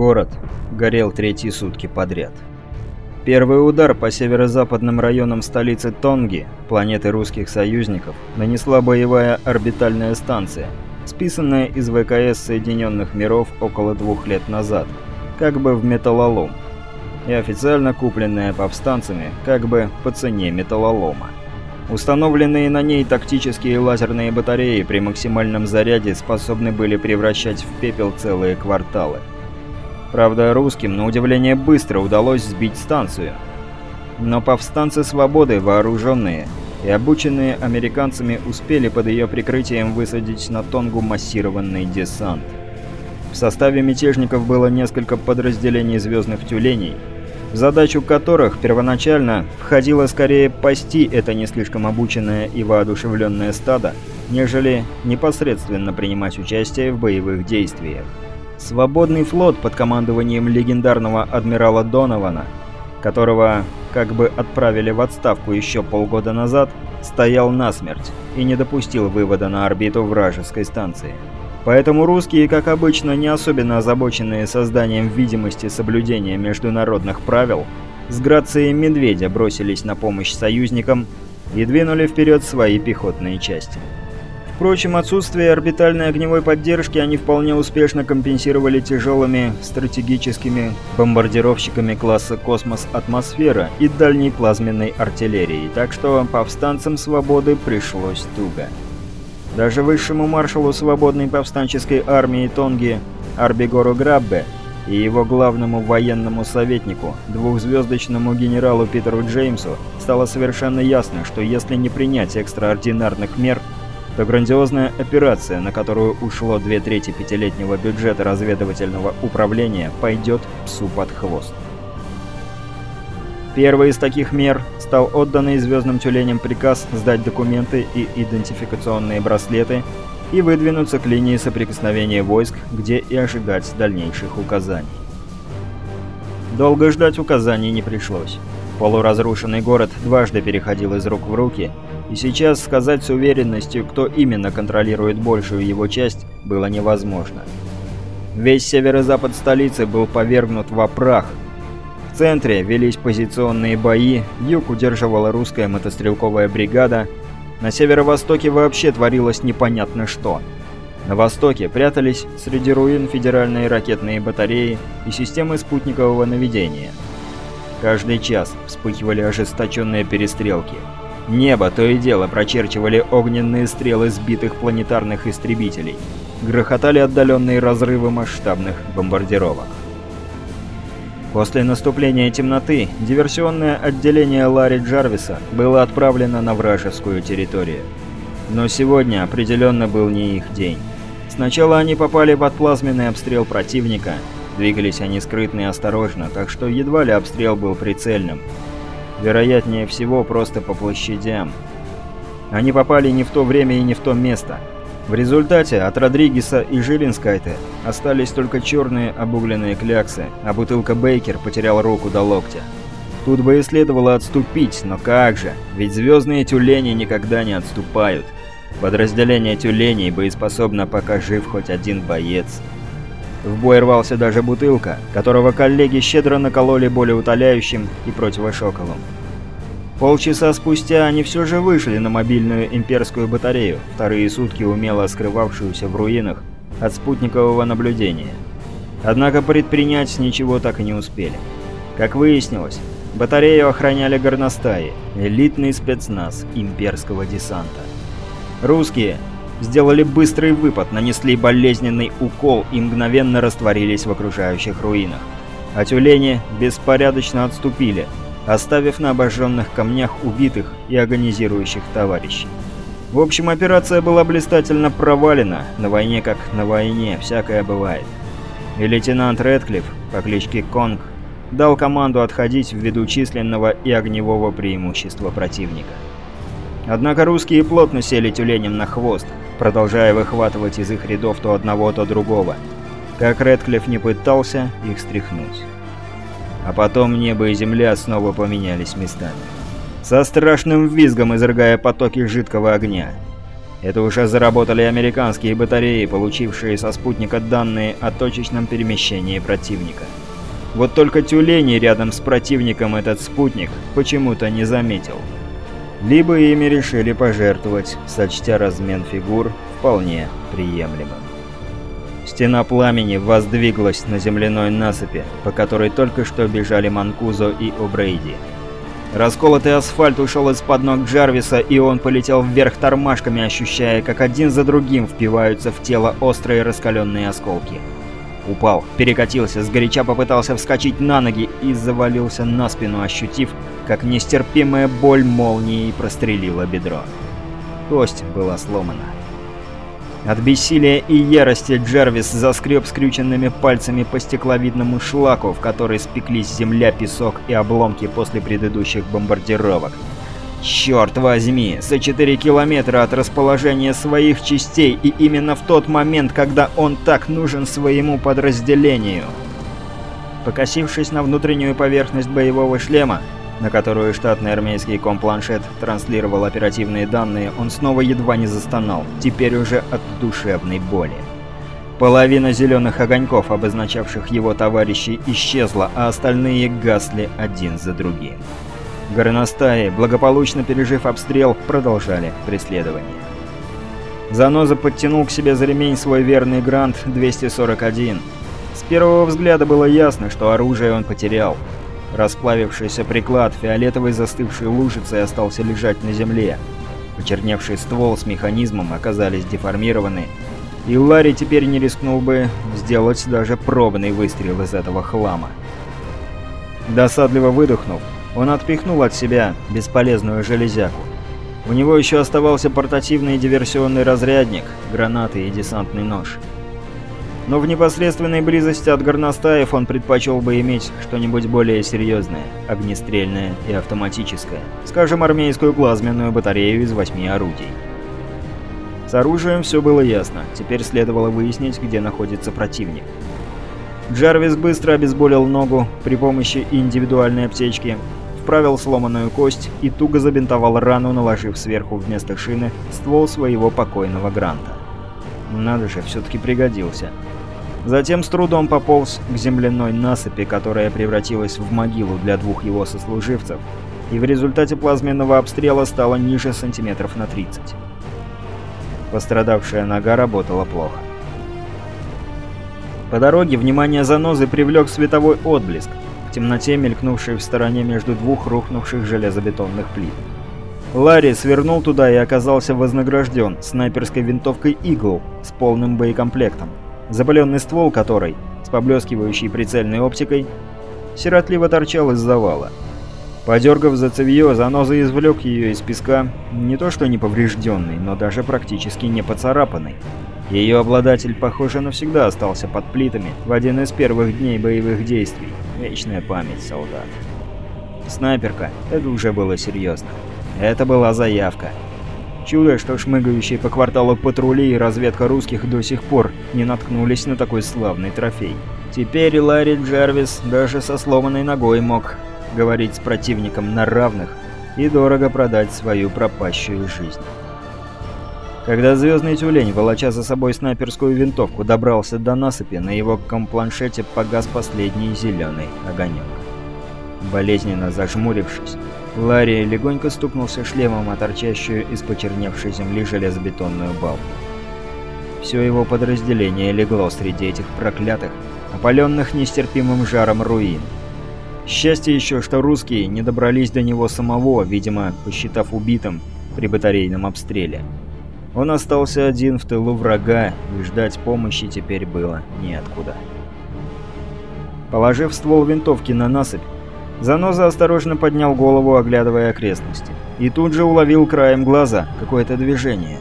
Город горел третьи сутки подряд. Первый удар по северо-западным районам столицы Тонги, планеты русских союзников, нанесла боевая орбитальная станция, списанная из ВКС Соединенных Миров около двух лет назад, как бы в металлолом, и официально купленная повстанцами как бы по цене металлолома. Установленные на ней тактические лазерные батареи при максимальном заряде способны были превращать в пепел целые кварталы. Правда, русским, на удивление, быстро удалось сбить станцию. Но повстанцы Свободы, вооруженные и обученные американцами, успели под ее прикрытием высадить на Тонгу массированный десант. В составе мятежников было несколько подразделений «Звездных тюленей», в задачу которых первоначально входило скорее пасти это не слишком обученное и воодушевленное стадо, нежели непосредственно принимать участие в боевых действиях. Свободный флот под командованием легендарного адмирала Донована, которого как бы отправили в отставку еще полгода назад, стоял насмерть и не допустил вывода на орбиту вражеской станции. Поэтому русские, как обычно, не особенно озабоченные созданием видимости соблюдения международных правил, с грацией медведя бросились на помощь союзникам и двинули вперед свои пехотные части. Впрочем, отсутствие орбитальной огневой поддержки они вполне успешно компенсировали тяжелыми стратегическими бомбардировщиками класса «Космос-Атмосфера» и дальней плазменной артиллерией, так что повстанцам «Свободы» пришлось туго. Даже высшему маршалу свободной повстанческой армии Тонги Арбигору Граббе и его главному военному советнику, двухзвездочному генералу Питеру Джеймсу, стало совершенно ясно, что если не принять экстраординарных мер, то грандиозная операция, на которую ушло две трети пятилетнего бюджета разведывательного управления, пойдет псу под хвост. Первой из таких мер стал отданный звездным тюленям приказ сдать документы и идентификационные браслеты и выдвинуться к линии соприкосновения войск, где и ожидать дальнейших указаний. Долго ждать указаний не пришлось. Полуразрушенный город дважды переходил из рук в руки, и сейчас сказать с уверенностью, кто именно контролирует большую его часть, было невозможно. Весь северо-запад столицы был повергнут во прах, в центре велись позиционные бои, юг удерживала русская мотострелковая бригада, на северо-востоке вообще творилось непонятно что. На востоке прятались среди руин федеральные ракетные батареи и системы спутникового наведения. Каждый час вспыхивали ожесточенные перестрелки. Небо то и дело прочерчивали огненные стрелы сбитых планетарных истребителей. Грохотали отдаленные разрывы масштабных бомбардировок. После наступления темноты диверсионное отделение Ларри Джарвиса было отправлено на вражескую территорию. Но сегодня определенно был не их день. Сначала они попали под плазменный обстрел противника. Двигались они скрытно и осторожно, так что едва ли обстрел был прицельным. Вероятнее всего, просто по площадям. Они попали не в то время и не в то место. В результате от Родригеса и Жилинскайте остались только черные обугленные кляксы, а бутылка Бейкер потерял руку до локтя. Тут бы и следовало отступить, но как же, ведь звездные тюлени никогда не отступают. Подразделение тюленей боеспособно, пока жив хоть один боец. В бой рвался даже бутылка, которого коллеги щедро накололи болеутоляющим и противошоковым. Полчаса спустя они все же вышли на мобильную имперскую батарею, вторые сутки умело скрывавшуюся в руинах от спутникового наблюдения. Однако предпринять ничего так и не успели. Как выяснилось, батарею охраняли горностаи, элитный спецназ имперского десанта. Русские сделали быстрый выпад, нанесли болезненный укол и мгновенно растворились в окружающих руинах. А тюлени беспорядочно отступили – оставив на обожженных камнях убитых и агонизирующих товарищей. В общем, операция была блистательно провалена, на войне как на войне, всякое бывает. И лейтенант Редклифф по кличке Конг дал команду отходить ввиду численного и огневого преимущества противника. Однако русские плотно сели тюленем на хвост, продолжая выхватывать из их рядов то одного, то другого. Как Редклифф не пытался их стряхнуть. А потом небо и земля снова поменялись местами. Со страшным визгом изрыгая потоки жидкого огня. Это уже заработали американские батареи, получившие со спутника данные о точечном перемещении противника. Вот только тюлени рядом с противником этот спутник почему-то не заметил. Либо ими решили пожертвовать, сочтя размен фигур вполне приемлемым. Стена пламени воздвиглась на земляной насыпи, по которой только что бежали Манкузо и О'Брейди. Расколотый асфальт ушел из-под ног Джарвиса, и он полетел вверх тормашками, ощущая, как один за другим впиваются в тело острые раскаленные осколки. Упал, перекатился, сгоряча попытался вскочить на ноги и завалился на спину, ощутив, как нестерпимая боль молнией прострелила бедро. Кость была сломана. От бессилия и ярости Джервис заскреб скрюченными пальцами по стекловидному шлаку, в который спеклись земля, песок и обломки после предыдущих бомбардировок. Черт возьми, за 4 километра от расположения своих частей и именно в тот момент, когда он так нужен своему подразделению. Покосившись на внутреннюю поверхность боевого шлема, на которую штатный армейский компланшет транслировал оперативные данные, он снова едва не застонал, теперь уже от душевной боли. Половина зеленых огоньков, обозначавших его товарищей, исчезла, а остальные гасли один за другим. Горностаи, благополучно пережив обстрел, продолжали преследование. Заноза подтянул к себе за ремень свой верный Грант-241. С первого взгляда было ясно, что оружие он потерял. Расплавившийся приклад фиолетовой застывшей лужицей остался лежать на земле. Почерневший ствол с механизмом оказались деформированы, и Ларри теперь не рискнул бы сделать даже пробный выстрел из этого хлама. Досадливо выдохнув, он отпихнул от себя бесполезную железяку. У него еще оставался портативный диверсионный разрядник, гранаты и десантный нож. Но в непосредственной близости от горностаев он предпочел бы иметь что-нибудь более серьезное, огнестрельное и автоматическое. Скажем, армейскую плазменную батарею из восьми орудий. С оружием все было ясно, теперь следовало выяснить, где находится противник. Джарвис быстро обезболил ногу при помощи индивидуальной аптечки, вправил сломанную кость и туго забинтовал рану, наложив сверху вместо шины ствол своего покойного Гранта. Надо же, все-таки пригодился. Затем с трудом пополз к земляной насыпи, которая превратилась в могилу для двух его сослуживцев, и в результате плазменного обстрела стала ниже сантиметров на 30. Пострадавшая нога работала плохо. По дороге внимание занозы привлек световой отблеск, в темноте мелькнувший в стороне между двух рухнувших железобетонных плит. Ларри свернул туда и оказался вознагражден снайперской винтовкой «Игл» с полным боекомплектом запаленный ствол которой, с поблескивающей прицельной оптикой, сиротливо торчал из завала. Подергав за цевье, заноза извлек ее из песка, не то что не поврежденный, но даже практически не поцарапанный. Ее обладатель, похоже, навсегда остался под плитами в один из первых дней боевых действий. Вечная память солдат. Снайперка, это уже было серьезно. Это была заявка. Чудо, что шмыгающие по кварталу патрули и разведка русских до сих пор не наткнулись на такой славный трофей. Теперь Ларри Джарвис даже со сломанной ногой мог говорить с противником на равных и дорого продать свою пропащую жизнь. Когда звездный тюлень, волоча за собой снайперскую винтовку, добрался до насыпи, на его компланшете погас последний зеленый огонек. Болезненно зажмурившись, Ларри легонько стукнулся шлемом о торчащую из почерневшей земли железобетонную балку. Все его подразделение легло среди этих проклятых, опаленных нестерпимым жаром руин. Счастье еще, что русские не добрались до него самого, видимо, посчитав убитым при батарейном обстреле. Он остался один в тылу врага, и ждать помощи теперь было неоткуда. Положив ствол винтовки на насыпь, Заноза осторожно поднял голову, оглядывая окрестности. И тут же уловил краем глаза какое-то движение.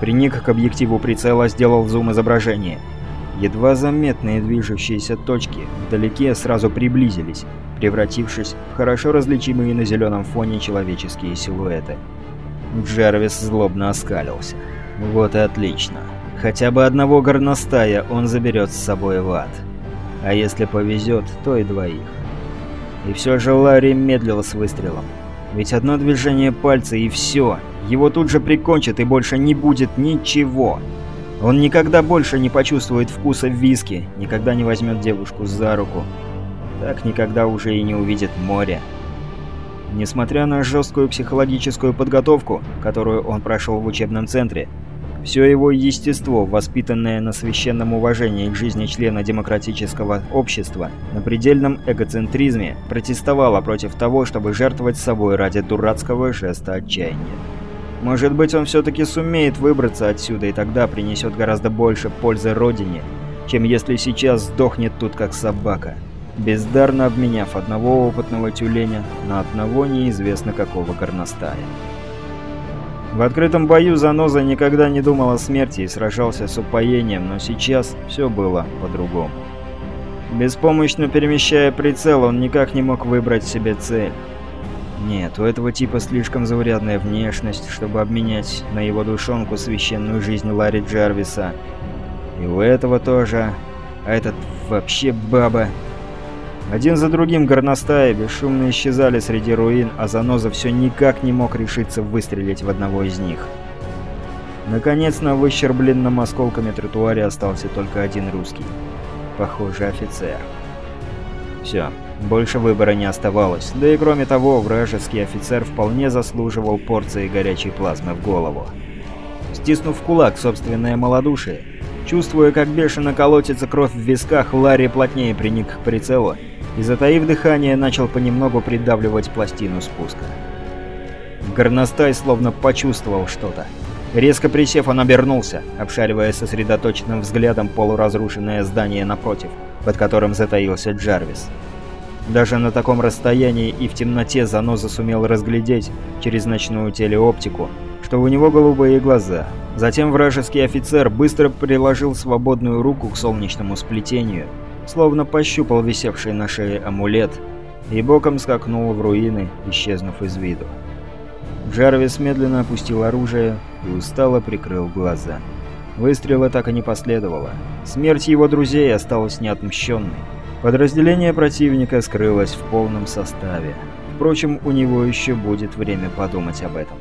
Приник к объективу прицела, сделал зум изображения. Едва заметные движущиеся точки вдалеке сразу приблизились, превратившись в хорошо различимые на зеленом фоне человеческие силуэты. Джервис злобно оскалился. Вот и отлично. Хотя бы одного горностая он заберет с собой в ад. А если повезет, то и двоих. И все же Ларри медлил с выстрелом. Ведь одно движение пальца и все. Его тут же прикончат и больше не будет ничего. Он никогда больше не почувствует вкуса виски, никогда не возьмет девушку за руку. Так никогда уже и не увидит море. Несмотря на жесткую психологическую подготовку, которую он прошел в учебном центре, все его естество, воспитанное на священном уважении к жизни члена демократического общества, на предельном эгоцентризме, протестовало против того, чтобы жертвовать собой ради дурацкого жеста отчаяния. Может быть, он все-таки сумеет выбраться отсюда и тогда принесет гораздо больше пользы Родине, чем если сейчас сдохнет тут как собака бездарно обменяв одного опытного тюленя на одного неизвестно какого горностая. В открытом бою Заноза никогда не думал о смерти и сражался с упоением, но сейчас все было по-другому. Беспомощно перемещая прицел, он никак не мог выбрать себе цель. Нет, у этого типа слишком заурядная внешность, чтобы обменять на его душонку священную жизнь Ларри Джарвиса. И у этого тоже. А этот вообще баба. Один за другим горностаи бесшумно исчезали среди руин, а Заноза все никак не мог решиться выстрелить в одного из них. Наконец, на выщербленном осколками тротуаре остался только один русский. Похоже, офицер. Все, больше выбора не оставалось. Да и кроме того, вражеский офицер вполне заслуживал порции горячей плазмы в голову. Стиснув кулак собственное малодушие, чувствуя, как бешено колотится кровь в висках, Ларри плотнее приник к прицелу и, затаив дыхание, начал понемногу придавливать пластину спуска. Горностай словно почувствовал что-то. Резко присев, он обернулся, обшаривая сосредоточенным взглядом полуразрушенное здание напротив, под которым затаился Джарвис. Даже на таком расстоянии и в темноте Заноза сумел разглядеть через ночную телеоптику, что у него голубые глаза. Затем вражеский офицер быстро приложил свободную руку к солнечному сплетению словно пощупал висевший на шее амулет и боком скакнул в руины, исчезнув из виду. Джарвис медленно опустил оружие и устало прикрыл глаза. Выстрела так и не последовало. Смерть его друзей осталась неотмщенной. Подразделение противника скрылось в полном составе. Впрочем, у него еще будет время подумать об этом.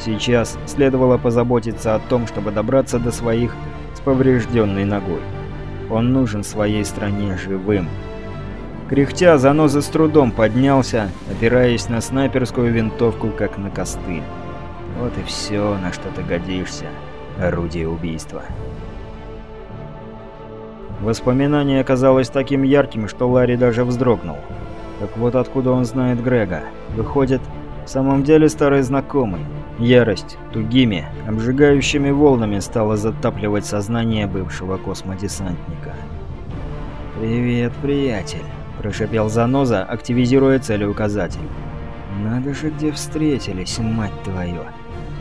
Сейчас следовало позаботиться о том, чтобы добраться до своих с поврежденной ногой. Он нужен своей стране живым. Кряхтя, заноза с трудом поднялся, опираясь на снайперскую винтовку, как на костыль. Вот и все, на что ты годишься. Орудие убийства. Воспоминание оказалось таким ярким, что Ларри даже вздрогнул. Так вот откуда он знает Грега. Выходит, в самом деле старый знакомый. Ярость тугими, обжигающими волнами стала затапливать сознание бывшего космодесантника. «Привет, приятель», – прошепел Заноза, активизируя целеуказатель. «Надо же, где встретились, мать твою!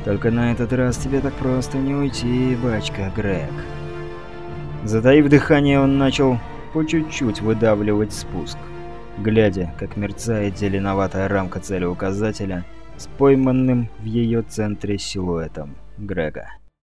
Только на этот раз тебе так просто не уйти, бачка Грег». Затаив дыхание, он начал по чуть-чуть выдавливать спуск, глядя, как мерцает зеленоватая рамка целеуказателя – с пойманным в ее центре силуэтом Грега.